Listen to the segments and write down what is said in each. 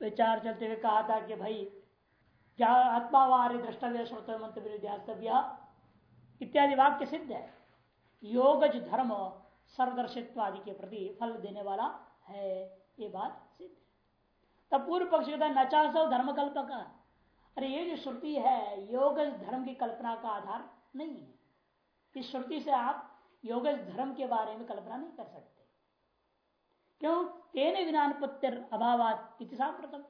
विचार चलते हुए कहा था कि भाई, क्या आत्मावार द्रष्टव्य श्रोत मंतव्य इत्यादि वाक्य सिद्ध है। योगज धर्म सर्वदर्शित्व आदि के प्रति फल देने वाला है, ये बात सिद्ध तब पूर्व पक्ष कहता नचा सौ धर्म कल्पका अरे, ये जो श्रुति है योग धर्म की कल्पना का आधार नहीं है। इस श्रुति से आप योग धर्म के बारे में कल्पना नहीं कर सकते। क्यों? तेने बिना अनुपत्ति अभाव प्रथम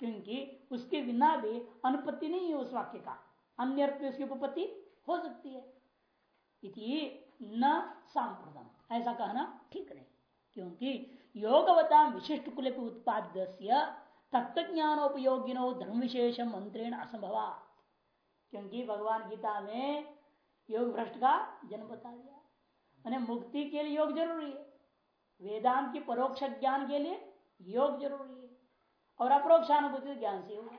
क्योंकि उसके बिना भी अनुपत्ति नहीं है उस वाक्य का। अन्य अर्थ में उसकी उपपत्ति हो सकती है। इति न सांप्रदम ऐसा कहना ठीक नहीं। क्योंकि योगवता विशिष्ट कुल उत्पाद्य तत्व ज्ञानोपयोगिनो धर्म विशेष मंत्रेण असंभव क्योंकि भगवान गीता में योग भ्रष्ट का जन्म बता दिया। मुक्ति के लिए योग ज़रूरी है। वेदांत की परोक्ष ज्ञान के लिए योग ज़रूरी है। और अप्रोक्षानुभूति ज्ञान से होगा।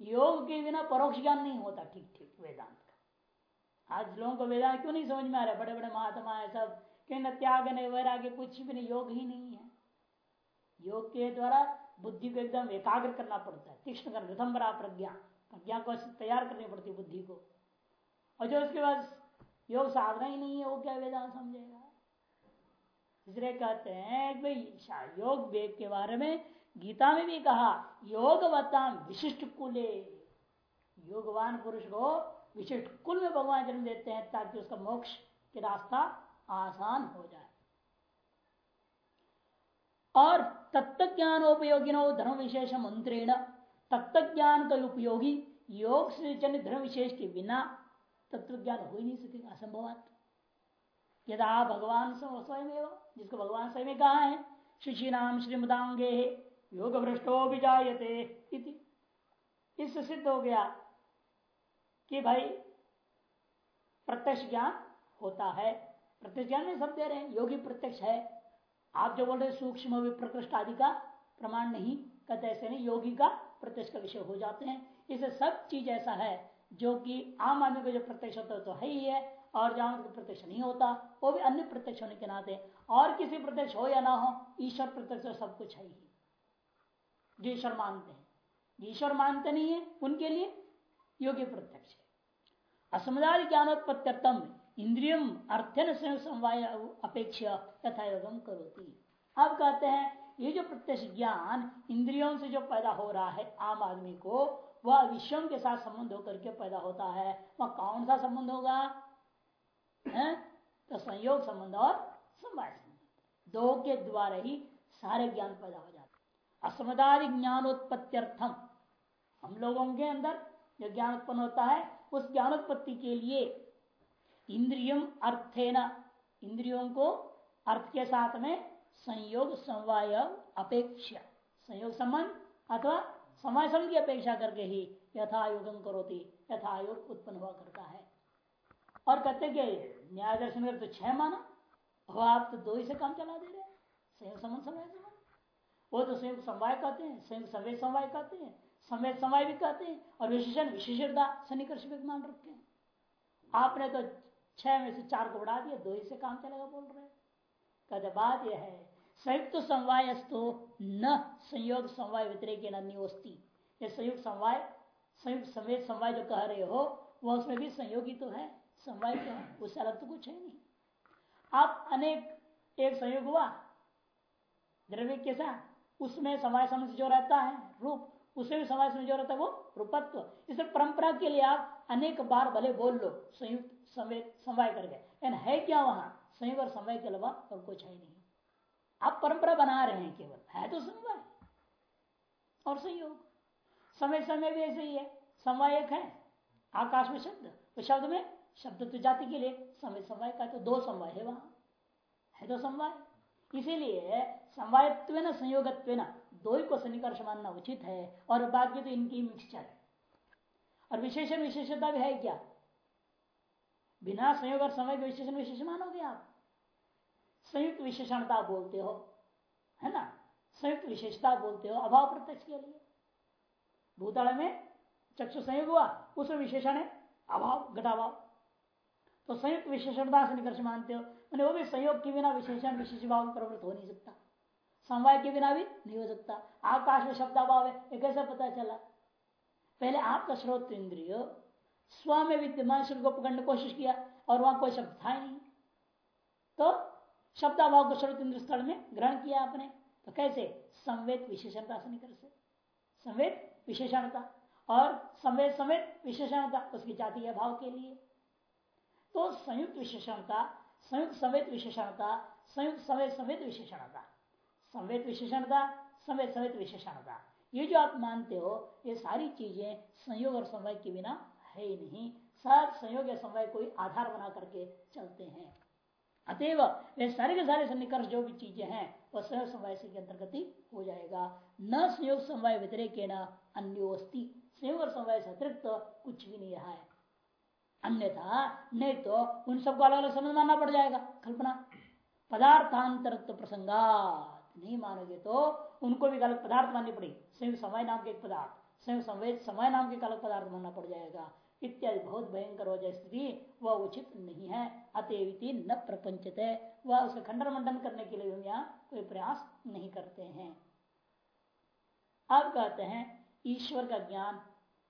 योग के बिना परोक्ष ज्ञान नहीं होता ठीक ठीक वेदांत का। आज लोगों को वेदांत क्यों नहीं समझ में आ रहा? बड़े बड़े महात्मा है सब। कि न त्याग, न वैराग्य, कुछ भी नहीं, योग ही नहीं है। योग के द्वारा बुद्धि को एकदम एकाग्र करना पड़ता है। तीक्ष्ण कर रिथम्बरा प्रज्ञा। प्रज्ञा को तैयार करनी पड़ती है बुद्धि को। और जो उसके बाद योग साधना ही नहीं है, वो क्या वेदांत समझेगा? इसलिए कहते हैं योग वेग के बारे में गीता में भी कहा योगवता विशिष्ट कुले। योगवान पुरुष को विशिष्ट कुल में भगवान जन्म देते हैं ताकि उसका मोक्ष की रास्ता आसान हो जाए। और तत्व ज्ञानोपयोगी धर्म विशेष मंत्रेण तत्व ज्ञान का उपयोगी योग से जन धर्म विशेष के बिना तत्व ज्ञान हो ही नहीं सकेगा असंभवात यदा भगवान स्वयं जिसको भगवान स्वयं कहा है शिशि नाम श्रीमदांगे योग भ्रष्टो भी जायते इससे सिद्ध हो गया कि भाई, प्रत्यक्ष ज्ञान होता है। प्रत्यक्ष ज्ञान में सब दे रहे हैं, योगी प्रत्यक्ष है। आप जो बोल रहे सूक्ष्म प्रकृष्ट आदि का प्रमाण नहीं कहते ऐसे नहीं, योगी का प्रत्यक्ष का विषय हो जाते हैं। इसे सब चीज़ ऐसा है, जो कि आम आदमी को जो प्रत्यक्ष होता है तो है ही है। और जहाँ प्रत्यक्ष नहीं होता, वो भी अन्य प्रत्यक्ष होने के नाते, और किसी प्रत्यक्ष हो या ना हो, ईश्वर प्रत्यक्ष सब कुछ है ही। जो ईश्वर मानते हैं। ईश्वर मानते नहीं है, उनके लिए योग्य प्रत्यक्ष है। असमदाय ज्ञानोत्पत्त्यर्थम इंद्रियम अर्थन समवाय अपेक्षा तथा योगम करोती। अब कहते हैं, ये जो प्रत्यक्ष ज्ञान इंद्रियों से जो पैदा हो रहा है, आम आदमी को, वह विषयों के साथ संबंध होकर के पैदा होता है। वह कौन सा संबंध होगा? है? तो संयोग संबंध और समवाय संबंध। दो के द्वारा ही सारे ज्ञान पैदा हो जाते असमदादि ज्ञानोत्पत्त्यर्थम। हम लोगों के अंदर, जो ज्ञान उत्पन्न होता है, उस ज्ञानोत्पत्ति के लिए इंद्रियम अर्थेन, इंद्रियों को अर्थ के साथ में संयोग समवाय अपेक्षा। संयोग संबंध अथवा समय समय की अपेक्षा करके ही यथा योगम करोती, यथा योग उत्पन्न हुआ करता है। और कहते न्याय दर्शन में तो छह माना हो आप तो दो ही से काम चला दे रहे संयोग संबंध समय वो तो संयुक्त समवाय कहते हैं संयुक्त संवेद समवाय कहते हैं, संवेद समवाय भी कहते हैं, और विशेषण विशेषता सन्निकर्ष मान रखे हैं। आपने तो छह में से चार को बढ़ा दिया, दो ही से काम चलेगा बोल रहे कहते बात यह है, संयुक्त समवाय न संयोग समवाय व्यतिरिक अन्योस्ती। ये संयुक्त समवाय, संयुक्त संवेद समवाय जो कह रहे हो, वह उसमें भी संयोगी तो है। समवाय है? उससे अलग तो कुछ है नहीं। आप अनेक, एक संयोग हुआ, द्रव्य के साथ। उसमें समय समय जो रहता है, रूप उसमें भी समय समय जो रहता है, वो रूपत्व। इस परंपरा के लिए आप अनेक बार भले बोल लो, संयुक्त समवाय कर गए। है क्या वहाँ? संयुक्त और समय के अलावा और कुछ है नहीं। आप परंपरा बना रहे हैं केवल। है तो समवाय। और संयोग। समय समय भी ऐसे ही है। समवाय एक है। आकाश में शब्द। शब्द में शब्द तो जाति के लिए, समय समवाय का तो दो समवाय है वहाँ। है तो समवाय। इसीलिए समवायत्व न संयोगत्व न दो ही को सन्निकर्ष मानना उचित है, और बाकी तो इनकी मिक्सचर है। और विशेषण विशेषता भी है क्या? बिना संयोग और समय के विशेषण विशेष मानोगे आप? संयुक्त विशेषणता बोलते हो, है ना? संयुक्त विशेषता बोलते हो, अभाव प्रत्यक्ष के लिए। भूतल में चक्षु संयोग हुआ, उसमें विशेषण है अभाव, घटाभाव। तो संयुक्त विशेषणता से निकर्ष मानते हो। मैंने वो भी संयोग के बिना विशेषण विशेष भाव प्रवृत्त हो नहीं सकता। समवाय के बिना भी नहीं हो सकता। आकाश में शब्दाभाव है, ये कैसे पता चला? पहले आपका श्रोत इंद्रिय, स्व में विद्यमान शब्द को पकड़ने कोशिश किया और वहाँ कोई शब्द था ही नहीं। तो शब्दाभाव को श्रोत इंद्र स्थल में ग्रहण किया आपने। तो कैसे? संवेद विशेषणता से निकल से संवेद विशेषणता और संवेद समेत विशेषणता, उसकी जातीय भाव के लिए। तो संयुक्त विशेषणता, संयुक्त समेत विशेषणता, संयुक्त समेत समेत विशेषणता। संवेद विशेषणता समेत समेत विशेषणता। ये जो आप मानते हो, ये सारी चीज़ें संयोग और समय के बिना है ही नहीं। सब संयोग या समय कोई आधार बना करके चलते हैं। अतएव, वे सारे के सारे सन्निकर्ष जो भी चीज़ें हैं वह संयोग समय के अंतर्गत ही हो जाएगा। न संयोग समय व्यतिरेक न अन्योस्ती। संयोग और समय से अतिरिक्त तो कुछ भी नहीं रहा है। अन्यथा नहीं तो उन सबको अलग अलग समझ मानना पड़ जाएगा। कल्पना। पदार्थांतरत्व प्रसंगात। नहीं मानोगे तो उनको भी अलग पदार्थ माननी पड़ेगी। संयुक्त समय नाम के एक पदार्थ। संयुक्त संवेद समय नाम के अलग पदार्थ मानना पड़ जाएगा। इत्यादि बहुत भयंकर हो जाए स्थिति वह उचित नहीं है। अतएविति न प्रपंचित। है वह उसे खंडन मंडन करने के लिए हम यहाँ कोई प्रयास नहीं करते हैं। अब कहते हैं, ईश्वर का ज्ञान।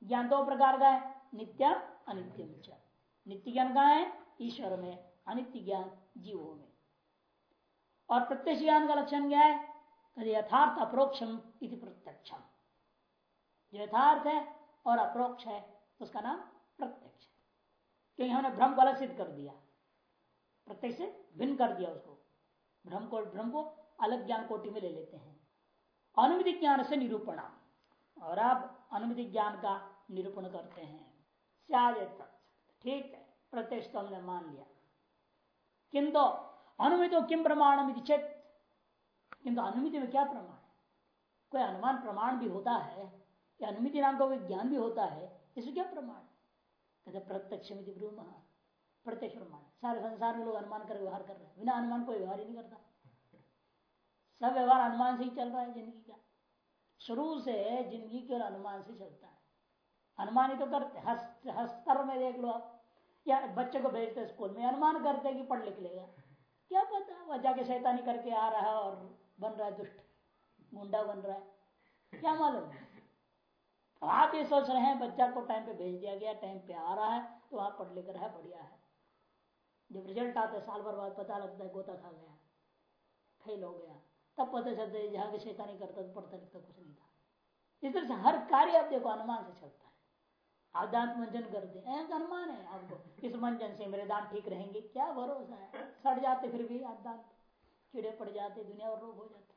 ज्ञान दो प्रकार का है। नित्य अनित्यम नित्य ज्ञान कहा है? ईश्वर में, अनित्य ज्ञान जीवों में। और प्रत्यक्ष ज्ञान का लक्षण क्या है? यथार्थ अप्रोक्षम इति प्रत्यक्षम। जो यथार्थ है और अप्रोक्ष है, उसका नाम प्रत्यक्ष क्योंकि हमने भ्रम को अलग कर दिया। प्रत्यक्ष भिन्न कर दिया उसको। भ्रम को भ्रम को अलग ज्ञान कोटि में ले लेते हैं। अनुमिति ज्ञान से निरूपण और आप अनुमिति ज्ञान का निरूपण करते हैं। ठीक है प्रत्यक्ष तो हमने मान लिया। किंतु अनुमितो किम प्रमाण चेत? किंतु अनुमिति में क्या प्रमाण? है कोई अनुमान प्रमाण भी होता है, या अनुमिति नाम का ज्ञान भी होता है, इसमें क्या प्रमाण? कहते प्रत्यक्ष प्रत्यक्ष प्रमाण। सारे संसार में लोग अनुमान कर व्यवहार कर रहे हैं। बिना अनुमान कोई व्यवहार ही नहीं करता। सब व्यवहार अनुमान से ही चल रहा है, ज़िंदगी का। शुरू से ज़िंदगी केवल अनुमान से चलता अनुमान ही तो करते हर स्तर में देख लो आप। या बच्चे को भेजते स्कूल में अनुमान करते कि पढ़ लिख लेगा। क्या पता, वह जाके शैतानी करके आ रहा है और बन रहा है दुष्ट गुंडा बन रहा है। क्या मालूम? तो आप ये सोच रहे हैं, बच्चा को टाइम पे भेज दिया गया टाइम पे आ रहा है तो आप पढ़ लेकर है, बढ़िया है। जब रिज़ल्ट आता है, साल भर बाद पता लगता है, गोता खा गया फेल हो गया। तब पता चलता है, जहाँ के शैतानी करता तो पढ़ता लिखता कुछ नहीं था। इस तरह से हर कार्य आप देखो अनुमान से चलता है दांत मंजन करते हैं अनुमान है आपको। इस मंजन से मेरे दांत ठीक रहेंगे? क्या भरोसा है? सड़ जाते फिर भी दांत कीड़े पड़ जाते, दुनिया और रोग हो जाते।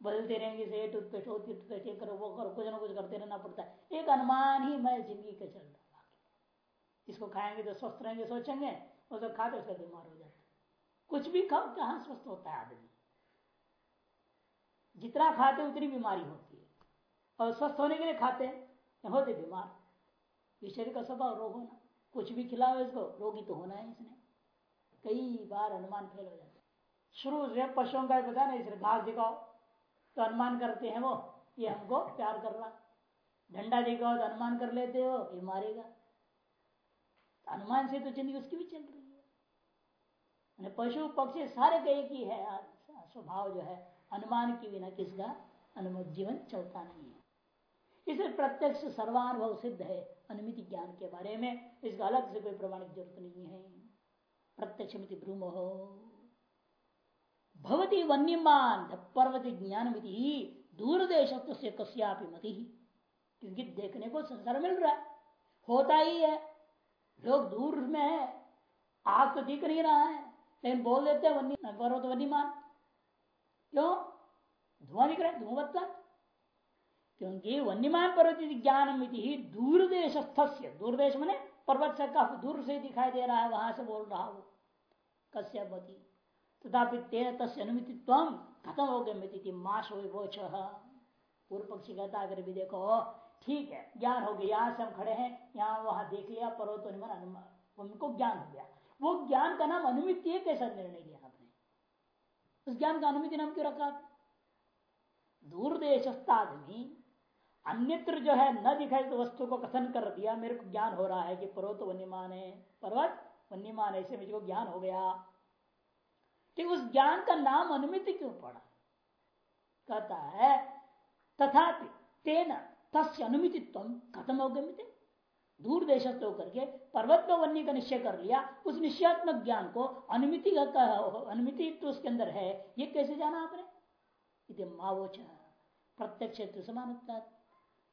बदलते रहेंगे, से टूथपेस्ट हो टूथपेस्ट, ये करो, वो करो, कुछ ना कुछ करते रहना पड़ता है। एक अनुमान ही मैं ज़िंदगी का चल रहा इसको खाएँगे तो स्वस्थ रहेंगे, सोचेंगे उसको खाते उसका बीमार हो जाते कुछ भी खाओ कहाँ स्वस्थ होता है आदमी। जितना खाते उतनी बीमारी होती है। और स्वस्थ होने के लिए खाते होते बीमार। ये शरीर का स्वभाव रोग होना। कुछ भी खिलाओ इसको, रोगी तो होना है इसने। कई बार अनुमान फेल हो जाता शुरू से पशुओं का पता नहीं इसलिए घास दिखाओ तो अनुमान करते हैं वो, ये हमको प्यार कर रहा। झंडा दिखाओ तो अनुमान कर लेते हो, ये मारेगा। तो अनुमान से तो ज़िंदगी उसकी भी चल रही है। पशु पक्षी सारे का एक ही है। स्वभाव जो है, अनुमान की बिना किसका अनुमत जीवन चलता नहीं है। इसे प्रत्यक्ष सर्वानुभव सिद्ध है अनुमिति ज्ञान के बारे में इसका अलग से कोई प्रमाणिक ज़रूरत नहीं है। प्रत्यक्ष ब्रूम हो भवती वन्यमान पर्वत ज्ञान दूर देश से कश्यापी मति। क्योंकि देखने को संसार मिल रहा है, होता ही है। लोग दूर में है, आग तो दिख नहीं रहा है, लेकिन बोल देते हैं पर्वत वन्यमान। क्यों? धुआँ दिख रहा है, धुआँ क्योंकि वन्यमान पर्वत ज्ञान मिति दूर देश दूर मैंने पर्वत से काफ़ी दूर से दिखाई दे रहा है, वहाँ से बोल रहा वो कश्यपति तथापि तेन तस् अनुमितित्व खत्म हो गए माश हो वोच पूर्व पक्षी कहता अगर भी देखो ठीक है, ज्ञान हो गया, यहाँ से हम खड़े हैं, यहाँ वहाँ देख लिया, पर्वत अनुमान उनको ज्ञान हो गया। वो ज्ञान का नाम अनुमिति है, कैसा निर्णय लिया आपने? उस ज्ञान का अनुमिति नाम क्यों रखा आदमी अन्यत्र जो है न दिखाई तो वस्तु को कथन कर दिया। मेरे को ज्ञान हो रहा है कि पर्वत वन्यमान है। पर्वत, वन्यमान ऐसे मुझे ज्ञान हो गया। कि उस ज्ञान का नाम अनुमिति क्यों पड़ा? कहता है तथा तेन तस्य अनुमितित्व खत्म हो गए दूर देश होकर के पर्वत में वन्य का निश्चय कर लिया। उस निश्चयात्मक ज्ञान को अनुमिति अनुमिति तो उसके अंदर है। ये कैसे जाना आपने? मावोच प्रत्यक्ष समान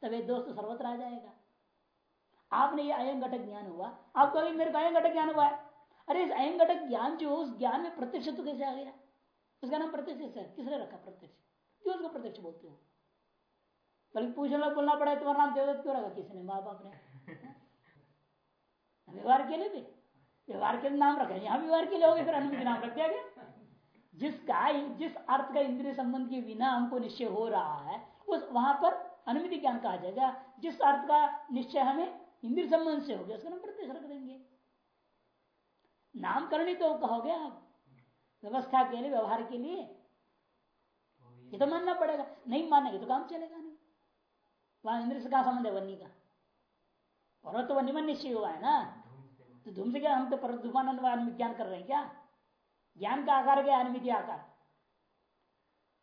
तब ये दोस्त सर्वत्र आ जाएगा। आपने ये अयन घटक ज्ञान हुआ। आप कहेंगे मेरे को अयन घटक ज्ञान हुआ है। अरे इस अयन घटक ज्ञान जो उस ज्ञान में प्रत्यक्ष तो कैसे आ गया? उसका नाम प्रत्यक्ष है। किसने रखा प्रत्यक्ष क्यों उसको प्रत्यक्ष बोलते हो? बल्कि पूछने बोलना पड़ा तुम्हारा नाम देवदत्त क्यों रखा किसने माँ बाप ने। व्यवहार के लिए भी। व्यवहार के नाम रखा। यहाँ व्यवहार के लिए हो गए फिर अनुमति नाम रख दिया गया। जिसका, जिस अर्थ का इंद्रिय संबंध के बिना हमको निश्चय हो रहा है, उस, वहाँ पर अनुमति ज्ञान कहा जाएगा, जिस अर्थ का निश्चय हमें इंद्र संबंध से हो गया, उसका नाम प्रत्यक्ष रख देंगे नामकरण ही तो कहोगे आप, व्यवस्था के लिए, व्यवहार के लिए। ये तो मानना पड़ेगा, नहीं मानेंगे तो काम चलेगा नहीं। वहाँ इंद्र से कहा संबंध है वन्नी का? पर्वत तो वन्य निश्चय हुआ है ना? तो धूम से क्या हम तो पर्वत धूमान ज्ञान कर रहे हैं क्या? ज्ञान का आकार क्या अनुमिति आकार।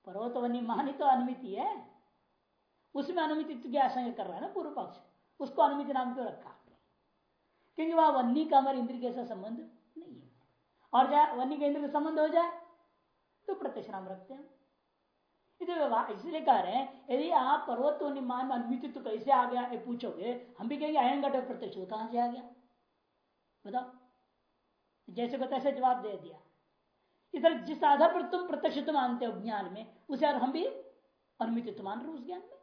पर्वत वन्य महानी तो अनुमिति है। उसमें अनुमिति आशंका कर रहा है ना पूर्व पक्ष। उसको अनुमिति नाम क्यों रखा क्योंकि वह वन्नी का हमारे इंद्र के साथ संबंध नहीं है। और जाए वन्नी के इंद्र का संबंध हो जाए तो प्रत्यक्ष नाम रखते हैं। इसलिए कह रहे हैं, यदि आप पर्वत निमान में अनुमिति तो कैसे आ गया, ये पूछोगे, हम भी कहेंगे, अयन घटक प्रत्यक्ष कहाँ से आ गया? बताओ। जैसे को तैसे जवाब दे दिया। इधर जिस आधार पर तुम प्रत्यक्ष मानते हो ज्ञान में, उसे हम भी अनुमित मान रहे उस ज्ञान में।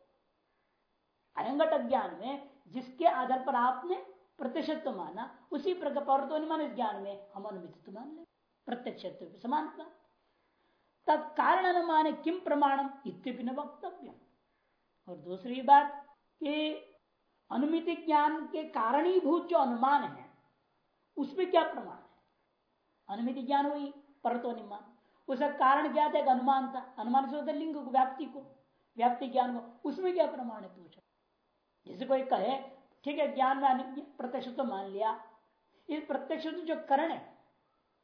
अयंगट ज्ञान में, जिसके आधार पर आपने प्रत्यक्षत्व माना, उसी प्रकार पर्वतोनिमान ज्ञान में, हम अनुमित मान ले। प्रत्यक्ष समान तत्कारण अनुमान किम प्रमाणम इत्यपि न वक्तव्य और दूसरी बात कि अनुमिति ज्ञान के कारणीभूत जो अनुमान है, उसमें क्या प्रमाण है? अनुमिति ज्ञान हुई परतोनिमान उसका कारण क्या था अनुमान था। अनुमान से होता लिंग को, व्याप्ति को, व्याप्ति ज्ञान को, उसमें क्या प्रमाण है? पूछा। जैसे कोई कहे, ठीक है, ज्ञान में प्रत्यक्ष तो मान लिया। इस प्रत्यक्ष जो करण है,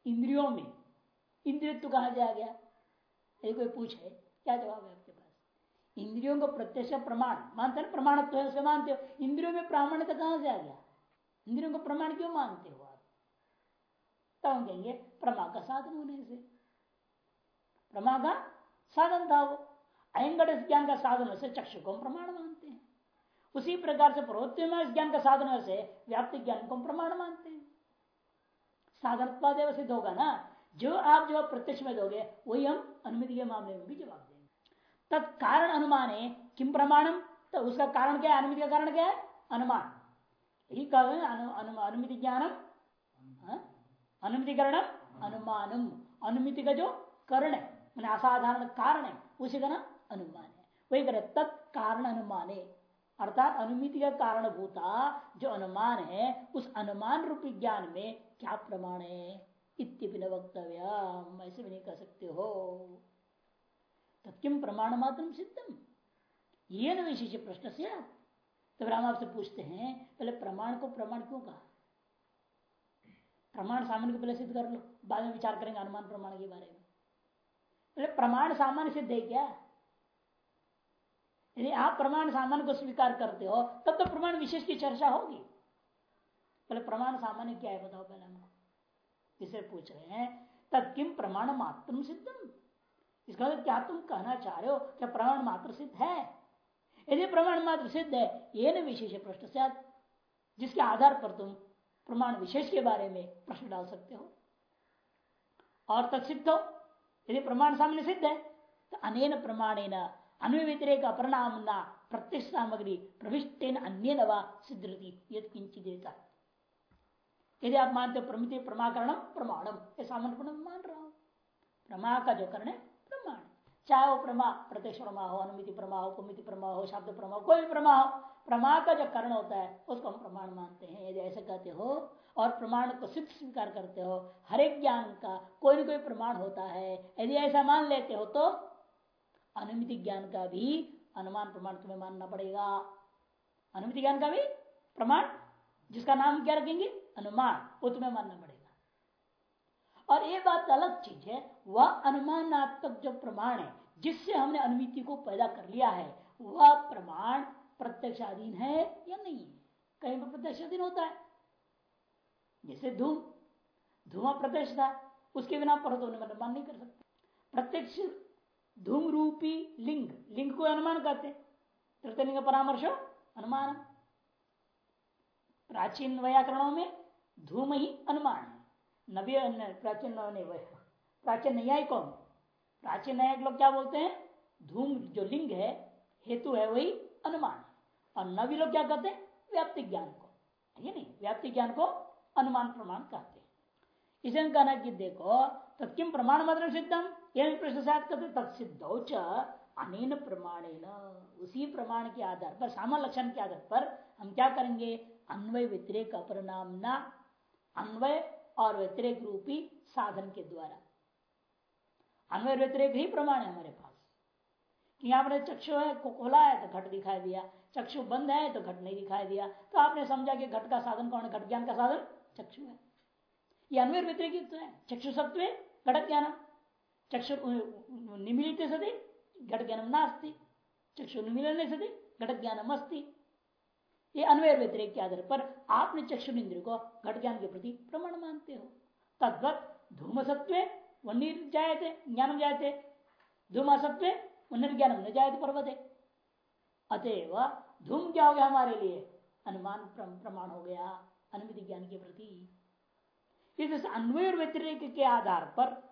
इंद्रियों में इंद्रिय तो कहा जा गया? यदि कोई पूछे, क्या जवाब है आपके पास? इंद्रियों को प्रत्यक्ष प्रमाण, मानते ना प्रमाण तो है, उसे मानते हो। इंद्रियों में प्रामाण्यता कहाँ से आ गया? इंद्रियों को प्रमाण क्यों मानते हो आप? तब कहेंगे, प्रमा का साधन होने से। प्रमा का साधन था वो। अयंगढ़ ज्ञान का साधन से चक्षु को प्रमाण मानते उसी प्रकार से प्रवृत्ति ज्ञान का साधन से व्याप्ति ज्ञान को प्रमाण मानते हैं। साधन सिद्ध होगा ना? जो आप जो प्रत्यक्ष में दोगे, वही हम अनुमति के मामले में भी जवाब देंगे। तत्कारण अनुमान है किम प्रमाणम तो उसका कारण क्या है? अनुमति का कारण क्या है? अनुमान। यही कहा अनुमति ज्ञानम हाँ? अनुमतिकरणम, अनुमानम। अनुमिति का जो करण है असाधारण कारण है, उसी का नाम अनुमान है। वही करे तत्कारण अनुमान। अर्थात अनुमिति का कारण भूता जो अनुमान है, उस अनुमान रूपी ज्ञान में क्या प्रमाण है? इत्यपि वक्तव्य ऐसे भी नहीं कह सकते हो। तत्म प्रमाण मात्र सिद्धम? ये न विशेष प्रश्न से तो राम आपसे पूछते हैं, पहले प्रमाण को प्रमाण क्यों कहा? प्रमाण सामान्य को पहले सिद्ध कर लो, बाद में विचार करेंगे अनुमान प्रमाण के बारे में। पहले प्रमाण सामान्य सिद्ध है क्या? यदि आप प्रमाण सामान्य को स्वीकार करते हो, तब तो प्रमाण विशेष की चर्चा होगी। पहले प्रमाण सामान्य क्या है बताओ पहले हमको। इसे पूछ रहे हैं, तब किम प्रमाण मात्र सिद्धम? इसका मतलब क्या तुम कहना चाह रहे हो क्या प्रमाण मात्र सिद्ध है? यदि प्रमाण मात्र सिद्ध है, ये न विशेष प्रश्न जिसके आधार पर तुम प्रमाण विशेष के बारे में प्रश्न डाल सकते हो। और तत्सिद्ध हो। यदि प्रमाण सामने सिद्ध है तो अनेन प्रमाणेन अन्य व्यतिरेक अपरिणाम प्रत्यक्ष सामग्री प्रविष्टेन अन्य सिद्ध यद देता यदि आप मानते हो प्रमिति प्रमाकरणम प्रमाणम। ये सामान्य मान रहा हूँ प्रमा का जो करण है प्रमाण चाहे वो प्रमा, प्रत्यक्ष प्रमा हो अनुमिति प्रमा हो कुमिति प्रमा हो शब्द प्रमा हो कोई भी प्रमा हो प्रमा का जो करण होता है, उसको हम प्रमाण मानते हैं। यदि ऐसे कहते हो, और प्रमाण को सिद्ध स्वीकार करते हो हर एक ज्ञान का कोई ना कोई प्रमाण होता है। यदि ऐसा मान लेते हो तो अनुमिति ज्ञान का भी अनुमान प्रमाण तुम्हें मानना पड़ेगा। अनुमिति ज्ञान का भी प्रमाण, जिसका नाम क्या रखेंगे? अनुमान, वो तुम्हें मानना पड़ेगा। और ये बात अलग चीज़ है, वह अनुमानात्मक जो प्रमाण है, जिससे हमने अनुमिति को पैदा कर लिया है, वह प्रमाण प्रत्यक्षाधीन है या नहीं कहीं पर प्रत्यक्षाधीन होता है। जैसे धूम, धुआँ प्रत्यक्ष था, उसके बिना पर तो अनुमान नहीं कर सकते। प्रत्यक्ष धूम रूपी लिंग लिंग को अनुमान कहते तृतीय लिंग परामर्श, अनुमान। प्राचीन व्याकरणों में धूम ही अनुमान है। नव्य प्राचीन प्राचीन न्यायिकों में प्राचीन न्यायिक लोग क्या बोलते हैं? धूम जो लिंग है, हेतु है, वही अनुमान और नवी लोग क्या कहते हैं? व्याप्ति ज्ञान को। ये नहीं? व्याप्ति ज्ञान को अनुमान प्रमाण कहते हैं। इसे कहना कि देखो तत्किम प्रमाण मात्र सिद्धम? यह प्रश्न करते तत्सिद्ध अनेन प्रमाण उसी प्रमाण के आधार पर सामान्य लक्षण के आधार पर हम क्या करेंगे? अन्वय व्यतिरेक अपरिणाम न अन्वय और व्यतिरेक रूपी साधन के द्वारा। अन्वय व्यतिरेक ही प्रमाण है हमारे पास। कि आपने चक्षु है, को खोला है तो घट दिखाई दिया। चक्षु बंद है तो घट नहीं दिखाई दिया। तो आपने समझा कि घट का साधन कौन है? घट ज्ञान का साधन चक्षु है। ये अन्वय व्यतिरिक है। चक्षु सत्व घट ज्ञान। चक्षु निमिलित सदी, घट ज्ञान नास्ती। चक्षु निमिलन सदी, घट ज्ञान अस्ती। ये अन्वय व्यतिरिक के आधार पर आपने चक्षु इंद्र को घट ज्ञान के प्रति प्रमाण मानते हो। तद्वत धूम सत्व वन्य जायते। ज्ञान जायते धूम सत्व उन्नर्ज्ञान न जाए पर्वत। अतएव धूम क्या हो गया हमारे लिए? अनुमान प्रमाण हो गया, अनुमिति ज्ञान के प्रति। इस अन्वय व्यतिरिक के आधार पर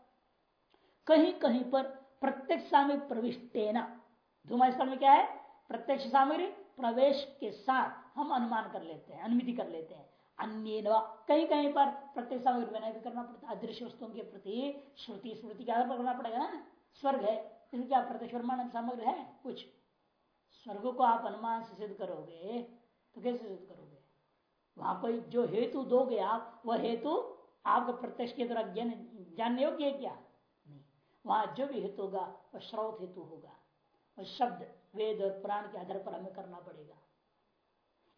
कहीं कहीं पर प्रत्यक्ष सामग्री प्रविष्टेना धूमा स्थल में क्या है? प्रत्यक्ष सामग्री प्रवेश के साथ हम अनुमान कर लेते हैं, अनुमिति कर लेते हैं। अन्य कहीं कहीं पर प्रत्यक्ष सामग्री विनय भी करना पड़ता है। अदृश्य वस्तुओं के प्रति श्रुति, स्मृति के आधार पर करना पड़ेगा ना। स्वर्ग है, इसमें क्या प्रत्यक्ष सामग्री है? कुछ। स्वर्ग को आप अनुमान से सिद्ध करोगे तो कैसे सिद्ध करोगे? वहाँ कोई जो हेतु दोगे आप, वह हेतु आपका प्रत्यक्ष के द्वारा ज्ञान, जानने योग्य है क्या? वहाँ जो भी हेतु होगा, वह श्रोत हेतु होगा। वह शब्द वेद और प्राण के आधार पर हमें करना पड़ेगा।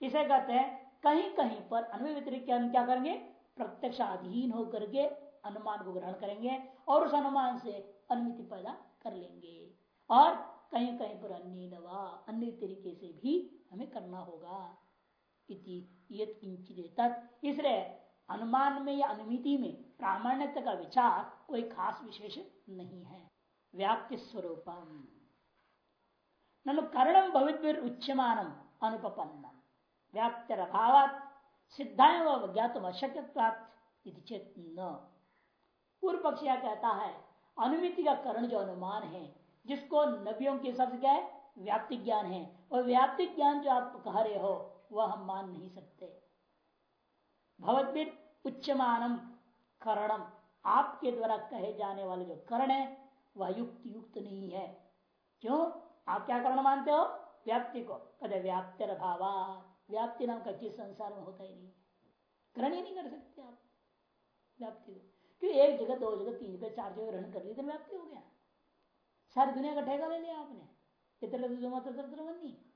इसे कहते हैं, कहीं कहीं पर अन्वय व्यतिरिक्त क्या करेंगे? प्रत्यक्ष अधीन होकर के अनुमान को ग्रहण करेंगे और उस अनुमान से अनुमिति पैदा कर लेंगे। और कहीं कहीं पर अन्य नवा अन्य तरीके से भी हमें करना होगा। इसलिए अनुमान में या अनुमिति में प्रामाण्यता का विचार कोई खास विशेष नहीं है। व्याप्ति स्वरूपम। ननु करणम भविद्भिर उच्चमानम अनुपन्नम व्याप्तर अभाव सिद्धाय व ज्ञातम अशक्यवात चेत न। पूर्व पक्ष यह कहता है, अनुमिति का करण जो अनुमान है, जिसको नबियों के से क्या है? व्याप्ति ज्ञान है। और व्याप्ति ज्ञान जो आप कह रहे हो, वह हम मान नहीं सकते। भगवदीर उच्चमानम करणम। आपके द्वारा कहे जाने वाले जो करण है, वह युक्त युक्त नहीं है। क्यों? आप क्या करण मानते हो? व्याप्ति को। कदे व्याप्ति अभाव व्याप्ति नाम का चीज़ संसार में होता ही नहीं। करण ही नहीं कर सकते आप। व्याप्ति को। क्यों? एक जगह, दो जगह, तीन जगह, चार जगह ग्रहण कर लिया व्याप्ति हो गया। सारी दुनिया का ठेका ले लिया आपने। तत्र बनी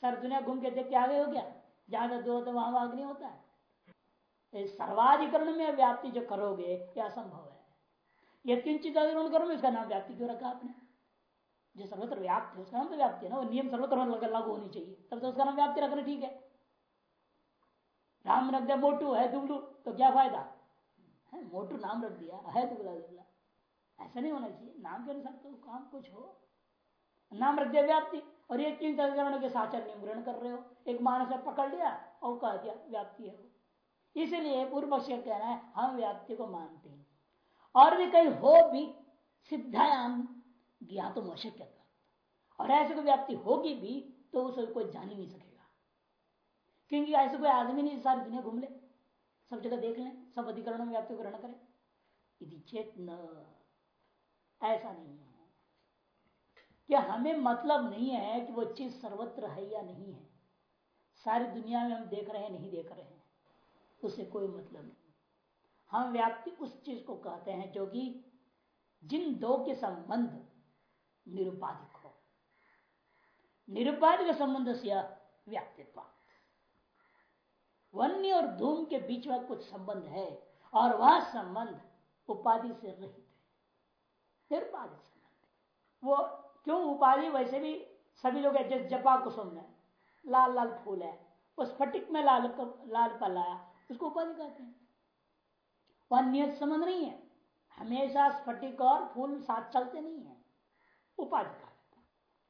सारी दुनिया घूम के देख के आगे हो गया। जहाँ दो तो वहाँ वाग नहीं होता है। सर्वाधिकरण में व्याप्ति जो करोगे, यह असंभव है। यह किंचित अधिकरण करोगे, इसका नाम व्याप्ति क्यों रखा आपने? जो सर्वत्र व्याप्त है, उसका नाम तो व्याप्ति है ना, वो नियम सर्वत्र लागू होनी चाहिए, तब तो उसका नाम व्याप्ति रखना ठीक है। राम रख दे मोटू है दुबलू तो क्या फ़ायदा? है, मोटू नाम रख दिया, है दुबला दुबला। ऐसा नहीं होना चाहिए, नाम के अनुसार तो काम कुछ हो। नाम रख दिया व्याप्ति, और एक तीन अधिकरण के साचार नियम ग्रहण कर रहे हो। एक मानस पकड़ लिया और कह दिया, व्याप्ति है इसलिए पूर्व पक्ष का कहना है, हम व्याप्ति को मानते हैं। और भी कहीं हो भी, सिद्धायाम ज्ञात तो अशक्यता और ऐसे कोई व्याप्ति होगी भी तो उसे कोई जान ही नहीं सकेगा। क्योंकि ऐसे कोई आदमी नहीं, सारी दुनिया घूम ले। सब जगह देख लें, सब अधिकरणों में व्याप्ति ग्रहण करें। यदि चेत न ऐसा नहीं है। कि हमें मतलब नहीं है कि वो चीज़ सर्वत्र है या नहीं है। सारी दुनिया में हम देख रहे हैं, नहीं देख रहे हैं। उससे कोई मतलब नहीं। हम व्याप्ति उस चीज़ को कहते हैं जो कि जिन दो के संबंध निरुपाधिक हो। निरुपाधिक संबंध से व्याप्तित्व वन्य और धूम के बीच में कुछ संबंध है और वह संबंध उपाधि से रहित है। निरुपाधिक संबंध। वो क्यों उपाधि? वैसे भी सभी लोग जैसे जपा कुसुम है लाल लाल फूल है, उस फटिक में लाल लाल पल आया। उसको उपाधि कहते हैं। वह नियत संबंध नहीं है। हमेशा स्फटिक और फूल साथ चलते नहीं है। उपाधि का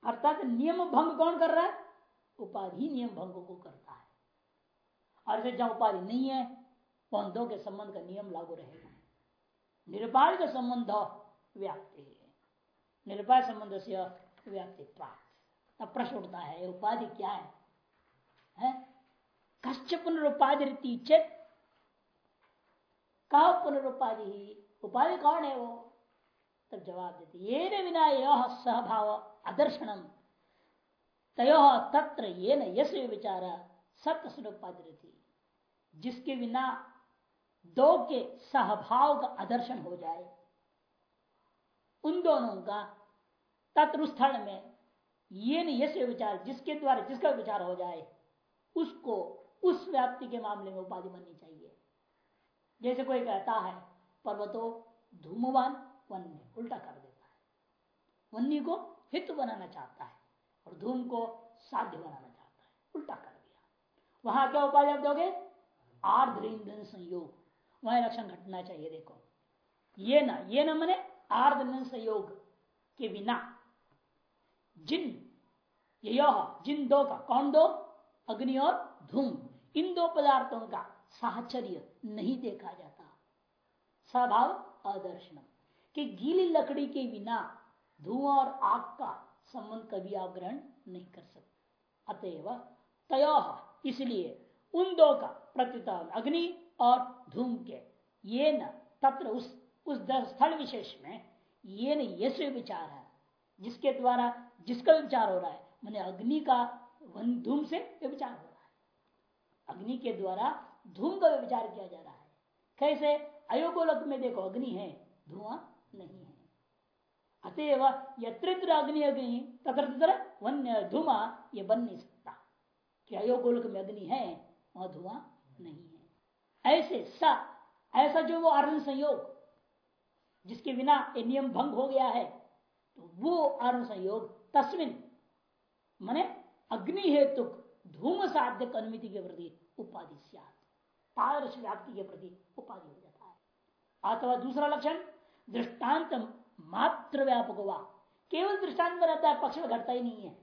अर्थात नियम भंग कौन कर रहा है? उपाधि नियम भंग को करता है। और फिर जहाँ उपाधि नहीं है वहाँ दो के संबंध का नियम लागू रहेगा। निरुपाय का संबंध व्याप्ति निरुपाय संबंध से व्याप्ति प्राप्त। प्रश्न उठता है उपाधि क्या है, है? कश्च पुनरुपाधि चेत का पुनरुपाधि, उपाधि कौन है वो? तब जवाब देते ये बिना यह सहभाव अदर्शनम। तय तत्र ये न यश विचार सत्य स्वरूपाधि जिसके बिना दो के सहभाव का आदर्शन हो जाए। उन दोनों का तत्र स्थल में ये न यश विचार, जिसके द्वारा जिसका विचार हो जाए, उसको उस व्याप्ति के मामले में उपाधि बननी चाहिए। जैसे कोई कहता है, पर्वतो धूमवान वन्य, उल्टा कर देता है। वन्य को हित बनाना चाहता है और धूम को साध्य बनाना चाहता है। उल्टा कर दिया। वहाँ क्या उपाय आप दोगे? आर्द्र ईंधन संयोग। वहाँ लक्षण घटना चाहिए, देखो। ये ना ये ना मैंने आर्द्र संयोग के बिना जिन यह, जिन दो का, कौन दो? अग्नि और धूम। इन दो पदार्थों का साहचर्य नहीं देखा जाता। स्वभाव अदर्शनम, कि गीली लकड़ी के बिना धुआँ और आग का संबंध कभी आप ग्रहण नहीं कर सकते। अतएव तय, इसलिए उन दो का प्रत्युता अग्नि और धूम के, ये न तत्र उस उस स्थल विशेष में, ये न यश विचार है, जिसके द्वारा जिसका विचार हो रहा है, मैंने अग्नि का धूम से विचार है। अग्नि के द्वारा धूम का विचार किया जा रहा है। कैसे? अयोगोलक में देखो, अग्नि है, धुआँ नहीं है। अतएव यत्र अग्नि अग्नि, तत्र तत्र वन्य धुआँ, ये बन नहीं सकता। कि अयोगोलक में अग्नि है, वह धुआँ नहीं है। ऐसे स, ऐसा जो वो आरण संयोग, जिसके बिना ये नियम भंग हो गया है तो वो आरण संयोग तस्मिन, मने अग्नि हेतु धूम साध्य अनुमिति के प्रति उपाधि तादृश व्याप्ति के प्रति उपाधि हो जाता है। अथवा दूसरा लक्षण दृष्टांत मात्र व्यापक हुआ केवल दृष्टांत में रहता है पक्ष में घटता ही नहीं है।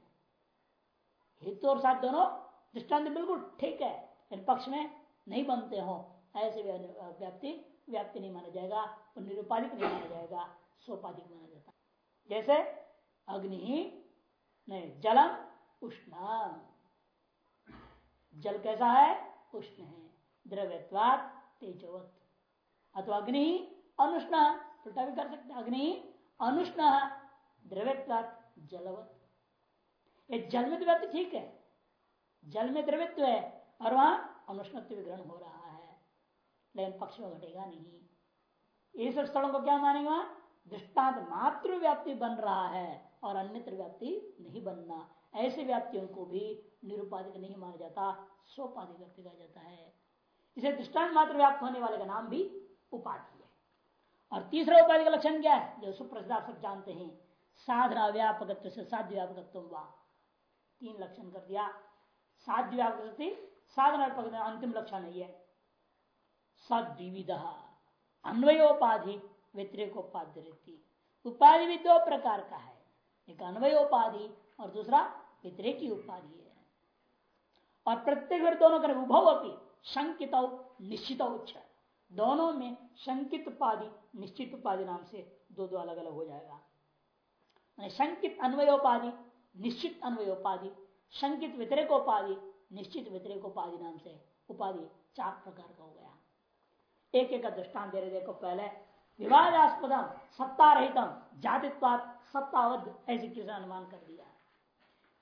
हेतु और साथ दोनों दृष्टांत बिल्कुल ठीक है पक्ष में नहीं बनते हो। ऐसे व्याप्ति व्याप्ति नहीं माना जाएगा, और निरुपाधिक नहीं माना जाएगा, सोपाधिक माना जाता जैसे, अग्नि, नहीं, जलम उष्ण जल कैसा है? उष्ण है। द्रव्यवाद तेजवत। अथवा अग्नि, अनुष्ण। उल्टा भी कर सकते अग्नि, अनुष्ण। द्रव्यवाद जलवत। ये जल में व्यक्ति ठीक है। जल में द्रवित्व है और वहाँ अनुष्णत्व ग्रहण हो रहा है। लेकिन पक्ष में घटेगा नहीं। इस स्थलों को क्या मानेगा दृष्टांत मात्र व्याप्ति बन रहा है और अन्यत्र व्याप्ति नहीं बनना। ऐसे व्याप्तियों को भी निरुपाधिक नहीं माना जाता सोपाधिक व्यक्ति कहा जाता है। इसे दृष्टांत मात्र व्याप्त होने वाले का नाम भी उपाधि है। और तीसरा उपाधि का लक्षण क्या है? जो सुप्रसिद्ध आप सब जानते हैं, साधना व्यापक से साध्य व्यापक तीन लक्षण कर दिया। साध्य व्यापक साधना अंतिम लक्षण है। सद्विविध, अन्वयोपाधि व्यतिरिकोपाधि रहती। उपाधि भी दो प्रकार का है। एक अन्वयोपाधि और दूसरा व्यतिरेकी उपाधि है। और प्रत्येक दोनों का उभव अपनी शंकित निश्चित दोनों में शंकित उपाधि, निश्चित उपाधि नाम से दो दो अलग अलग हो जाएगा। शंकित अन्वयोपाधि, निश्चित अन्वयोपाधि, शंकित व्यतिरेकोपाधि, निश्चित व्यतिरेकोपाधि नाम से उपाधि चार प्रकार का हो गया। एक एक दृष्टान दे रहे देखो पहले, विवादास्पदम सत्ता रहितम जातित्वाद सत्तावध ऐसी अनुमान कर दिया।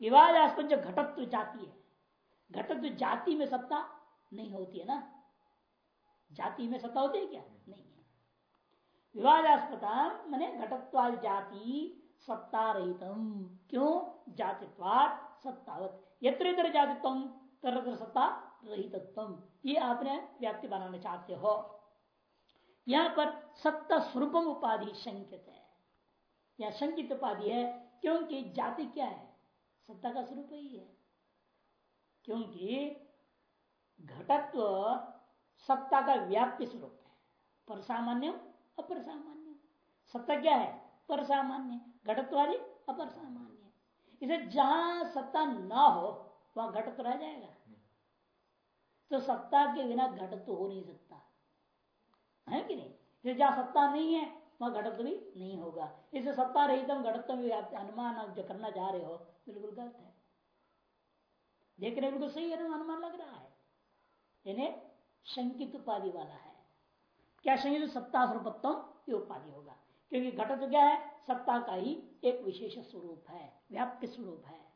विवादास्पद जो घटत्व जाति है घटत्व जाति में सत्ता नहीं होती है ना? जाति में सत्ता होती है क्या? नहीं है। विवादास्पद मैंने घटत्वाद जाति सत्ता रहितम क्यों? जातित्वाद सत्तावत। यत्र यत्र जातित्व तरह सत्ता रहितत्व ये आपने व्याप्ति बनाना चाहते हो। यहाँ पर सत्ता स्वरूपम उपाधि संकेत है। या शंकित उपाधि है क्योंकि जाति क्या है? सत्ता का स्वरूप ही है। क्योंकि घटत्व सत्ता का व्याप्य स्वरूप है। पर सामान्य अपर सामान्य सत्ता क्या है? पर सामान्य घटत्व वाली अपर सामान्य इसे जहाँ सत्ता ना हो, वहाँ घटत्व रह जाएगा। तो सत्ता के बिना घटत्व हो नहीं सकता। है कि नहीं? जहाँ सत्ता नहीं है, वहाँ घटत्व भी नहीं होगा। इसे सत्ता रही तुम घटत्व में अनुमान जो करना चाह रहे हो, बिल्कुल गलत है। देखने बिल्कुल सही है अनुमान लग रहा है। इन्हें शंकित उपाधि वाला है। क्या शंकित? सत्ता स्वरूपत्व ये उपाधि होगा। क्योंकि घटत क्या है? सत्ता का ही एक विशेष स्वरूप है व्याप्य स्वरूप है।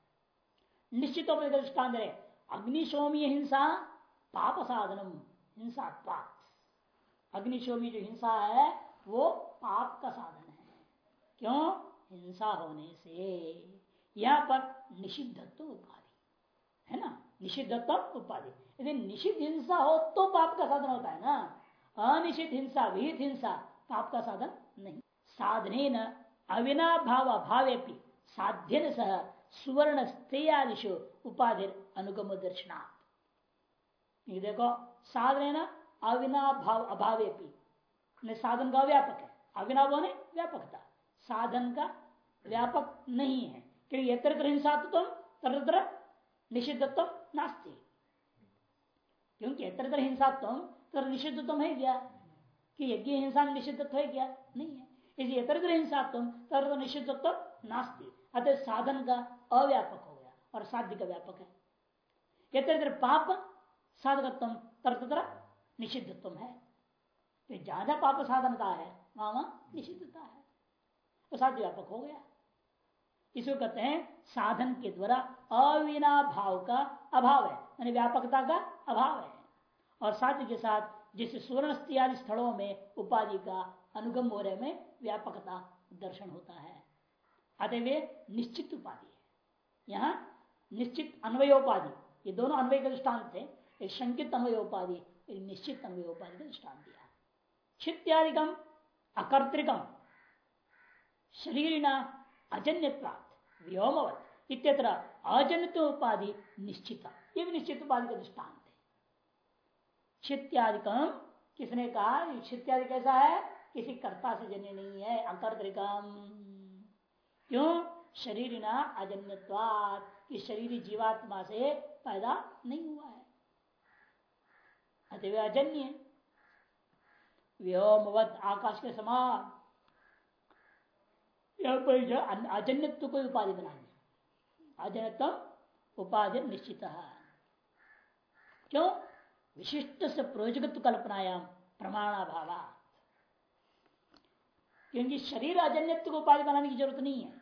निश्चित अग्निशोमी हिंसा पाप साधनम, हिंसा पाप। अग्निशोमी जो हिंसा है, वो पाप का साधन है। क्यों? हिंसा होने से। यहाँ पर निषिद्धत्व उपाधि। है ना? निषिद्धत्व उपाधि। यदि निषिद्ध हिंसा हो तो पाप का साधन होता है ना? अनिषिद्ध हिंसा, विहित हिंसा, पाप का साधन नहीं। साधने न अविनाभाव अभावे साध्य सह सुवर्ण स्त्रियादिशु उपाधि अनुगम दर्शना देखो साधने न अविनाभाव अभावे साधन का व्यापक है। अविनाभ ने व्यापकता। साधन का व्यापक नहीं है। क्योंकि यत्र हिंसा तो तरह निषिद्धत्व नास्ती। क्योंकि इतर हिंसात्म तो निषिद्धत्व है क्या? कि यज्ञ हिंसा में निषिद्धत्व है क्या? नहीं है। इसी इतर हिंसात्म तर निषिद्धत्व नास्ती। अतः साधन का अव्यापक हो गया और साध्य का व्यापक है। इतर पाप साधकत्व तरह निषिद्धत्व है। तो ज़्यादा पाप साधनता है, वहाँ वहाँ निषिद्धता है। तो साध्य व्यापक हो गया। इसको कहते हैं साधन के द्वारा अविना भाव का अभाव है, यानी व्यापकता का अभाव है। और साथ के साथ जिस सुवर्ण आदि स्थलों में उपाधि का अनुगम हो रहे में व्यापकता दर्शन होता है। अतः वे निश्चित उपाधि है। यहाँ निश्चित अन्वयोपाधि, ये दोनों अन्वय का दृष्टांत थे, एक शंकित अन्वयोपाधि, एक निश्चित अन्वयोपाधि का दृष्टांत दिया। क्षित्यादिकम अकर्तृकम शरीर अजन्य व्योमवत, इत्यत्र अजन्य उपाधि निश्चित। ये भी निश्चित उपाधि का दृष्टांत है। क्षित्यादिकम किसने कहा क्षित्यादि कैसा है? किसी कर्ता से जन्य नहीं है, अकर्तृकम। क्यों? शरीर न अजन्यवाद कि शरीर जीवात्मा से पैदा नहीं हुआ है। अतः अजन्य। व्योमवत, आकाश के समान। अजन्यत्व को उपाधि बनाएँगे अजन्यत्व उपाधि निश्चित क्यों? विशिष्ट से प्रयोजकत्व कल्पनायाम प्रमाणाभाव। क्योंकि शरीर अजन्यत्व को उपाधि बनाने की ज़रूरत नहीं है।